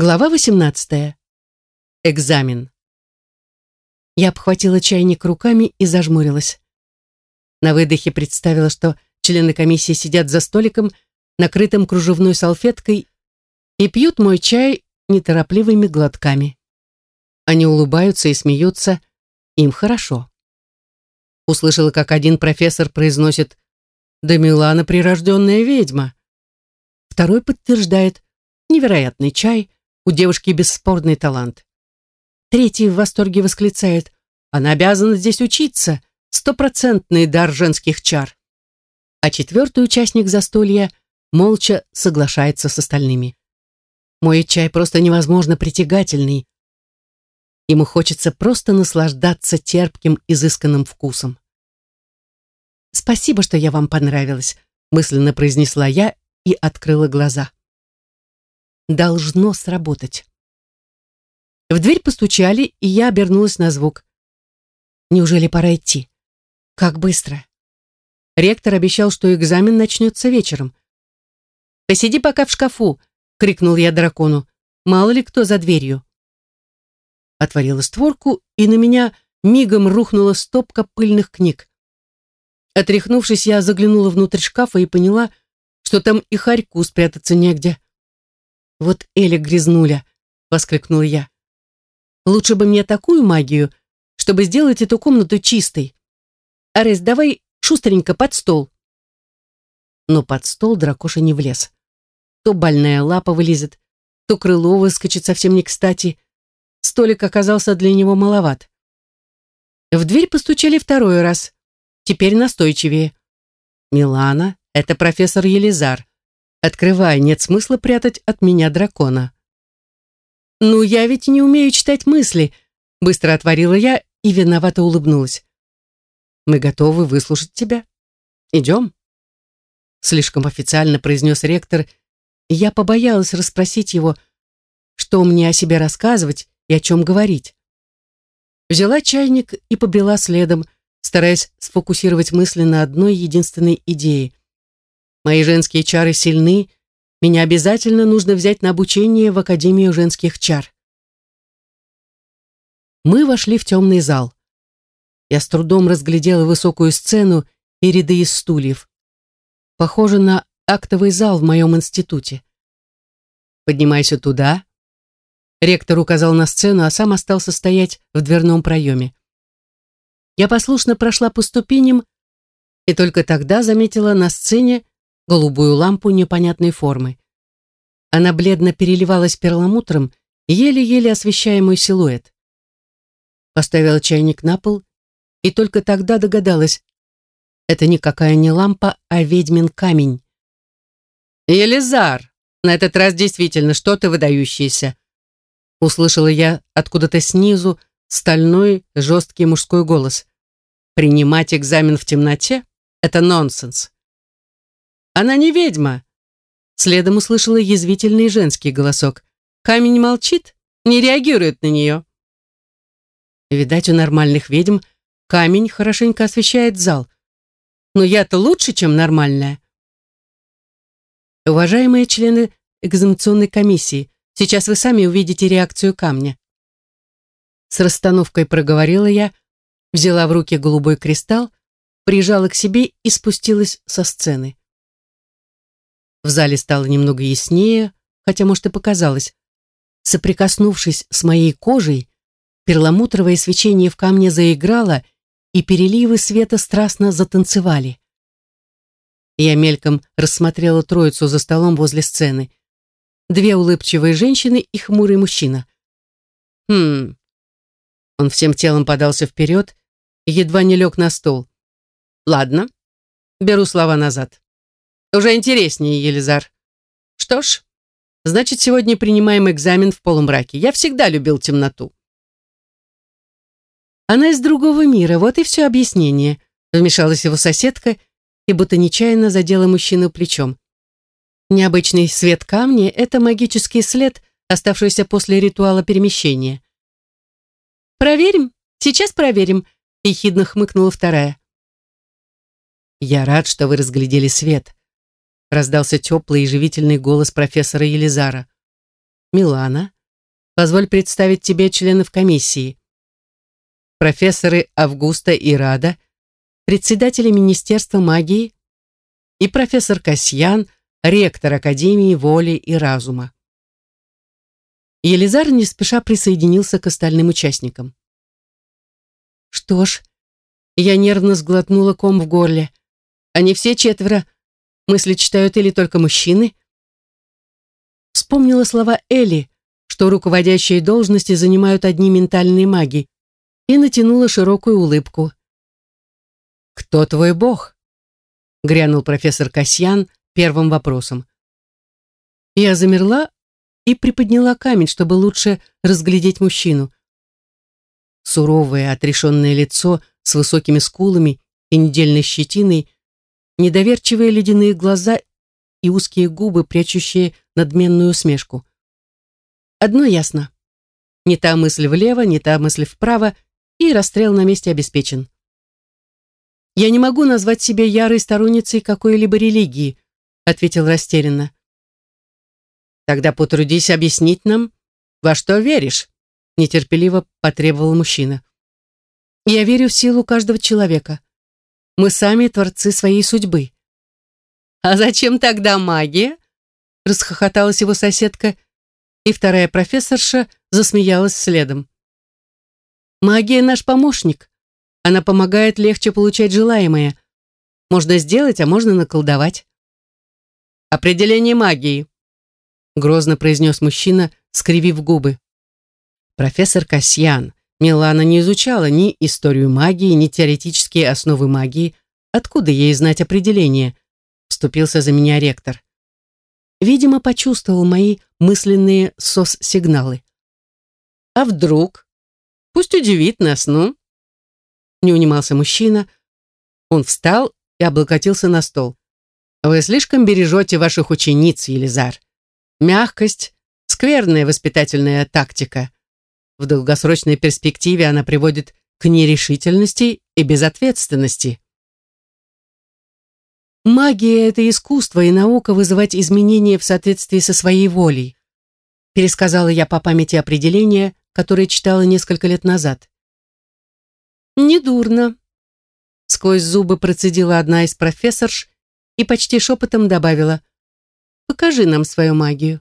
Глава 18. Экзамен. Я обхватила чайник руками и зажмурилась. На выдохе представила, что члены комиссии сидят за столиком, накрытым кружевной салфеткой, и пьют мой чай неторопливыми глотками. Они улыбаются и смеются, им хорошо. Услышала, как один профессор произносит «Да Милана прирожденная ведьма». Второй подтверждает «Невероятный чай», у девушки бесспорный талант. Третий в восторге восклицает. Она обязана здесь учиться. Стопроцентный дар женских чар. А четвертый участник застолья молча соглашается с остальными. Мой чай просто невозможно притягательный. Ему хочется просто наслаждаться терпким, изысканным вкусом. «Спасибо, что я вам понравилась», мысленно произнесла я и открыла глаза должно сработать. В дверь постучали, и я обернулась на звук. Неужели пора идти? Как быстро? Ректор обещал, что экзамен начнется вечером. «Посиди пока в шкафу!» — крикнул я дракону. «Мало ли кто за дверью!» Отворила створку, и на меня мигом рухнула стопка пыльных книг. Отряхнувшись, я заглянула внутрь шкафа и поняла, что там и хорьку спрятаться негде. «Вот Эля грязнуля!» — воскликнула я. «Лучше бы мне такую магию, чтобы сделать эту комнату чистой. Арес, давай шустренько под стол». Но под стол дракоша не влез. То больная лапа вылезет, то крыло выскочит совсем не кстати. Столик оказался для него маловат. В дверь постучали второй раз, теперь настойчивее. «Милана, это профессор Елизар. Открывай, нет смысла прятать от меня дракона. «Ну, я ведь не умею читать мысли», — быстро отворила я и виновато улыбнулась. «Мы готовы выслушать тебя. Идем?» Слишком официально произнес ректор, и я побоялась расспросить его, что мне о себе рассказывать и о чем говорить. Взяла чайник и побрела следом, стараясь сфокусировать мысли на одной единственной идее. Мои женские чары сильны, меня обязательно нужно взять на обучение в Академию женских чар. Мы вошли в темный зал. Я с трудом разглядела высокую сцену и ряды из стульев. Похоже на актовый зал в моем институте. «Поднимайся туда». Ректор указал на сцену, а сам остался стоять в дверном проеме. Я послушно прошла по ступеням и только тогда заметила на сцене голубую лампу непонятной формы. Она бледно переливалась перламутром, еле-еле освещая мой силуэт. Поставила чайник на пол и только тогда догадалась, это никакая не лампа, а ведьмин камень. «Елизар, на этот раз действительно что-то выдающееся!» Услышала я откуда-то снизу стальной, жесткий мужской голос. «Принимать экзамен в темноте — это нонсенс. Она не ведьма!» Следом услышала язвительный женский голосок. «Камень молчит, не реагирует на нее». Видать, у нормальных ведьм камень хорошенько освещает зал. Но я-то лучше, чем нормальная. Уважаемые члены экзаменационной комиссии, сейчас вы сами увидите реакцию камня. С расстановкой проговорила я, взяла в руки голубой кристалл, прижала к себе и спустилась со сцены. В зале стало немного яснее, хотя, может, и показалось. Соприкоснувшись с моей кожей, перламутровое свечение в камне заиграло, и переливы света страстно затанцевали. Я мельком рассмотрела троицу за столом возле сцены. Две улыбчивые женщины и хмурый мужчина. Хм. Он всем телом подался вперед и едва не лег на стол. Ладно, беру слова назад. Уже интереснее, Елизар. Что ж, значит, сегодня принимаем экзамен в полумраке. Я всегда любил темноту. Она из другого мира, вот и все объяснение. Вмешалась его соседка и будто нечаянно задела мужчину плечом. Необычный свет камня — это магический след, оставшийся после ритуала перемещения. «Проверим? Сейчас проверим», — ехидно хмыкнула вторая. «Я рад, что вы разглядели свет», раздался теплый и живительный голос профессора Елизара. Милана. Позволь представить тебе членов комиссии. Профессоры Августа и Рада, председатели Министерства магии и профессор Касьян, ректор Академии воли и разума. Елизар не спеша присоединился к остальным участникам. Что ж, я нервно сглотнула ком в горле. Они все четверо мысли читают или только мужчины? Вспомнила слова Эли, что руководящие должности занимают одни ментальные маги, и натянула широкую улыбку. «Кто твой бог?» — грянул профессор Касьян первым вопросом. Я замерла и приподняла камень, чтобы лучше разглядеть мужчину. Суровое, отрешенное лицо с высокими скулами и недельной щетиной, недоверчивые ледяные глаза и узкие губы, прячущие надменную усмешку. Одно ясно. Не та мысль влево, не та мысль вправо, и расстрел на месте обеспечен. «Я не могу назвать себя ярой сторонницей какой-либо религии», ответил растерянно. «Тогда потрудись объяснить нам, во что веришь», нетерпеливо потребовал мужчина. «Я верю в силу каждого человека. Мы сами творцы своей судьбы». «А зачем тогда магия?» расхохоталась его соседка, и вторая профессорша засмеялась следом. «Магия наш помощник. Она помогает легче получать желаемое. Можно сделать, а можно наколдовать. Определение магии, грозно произнес мужчина, скривив губы. Профессор Касьян, Милана не изучала ни историю магии, ни теоретические основы магии. Откуда ей знать определение? Вступился за меня ректор. Видимо, почувствовал мои мысленные сос-сигналы. А вдруг? Пусть удивит нас, ну? не унимался мужчина. Он встал и облокотился на стол. «Вы слишком бережете ваших учениц, Елизар. Мягкость — скверная воспитательная тактика. В долгосрочной перспективе она приводит к нерешительности и безответственности». Магия — это искусство и наука вызывать изменения в соответствии со своей волей. Пересказала я по памяти определение, которое читала несколько лет назад. «Недурно», — сквозь зубы процедила одна из профессорш и почти шепотом добавила. «Покажи нам свою магию».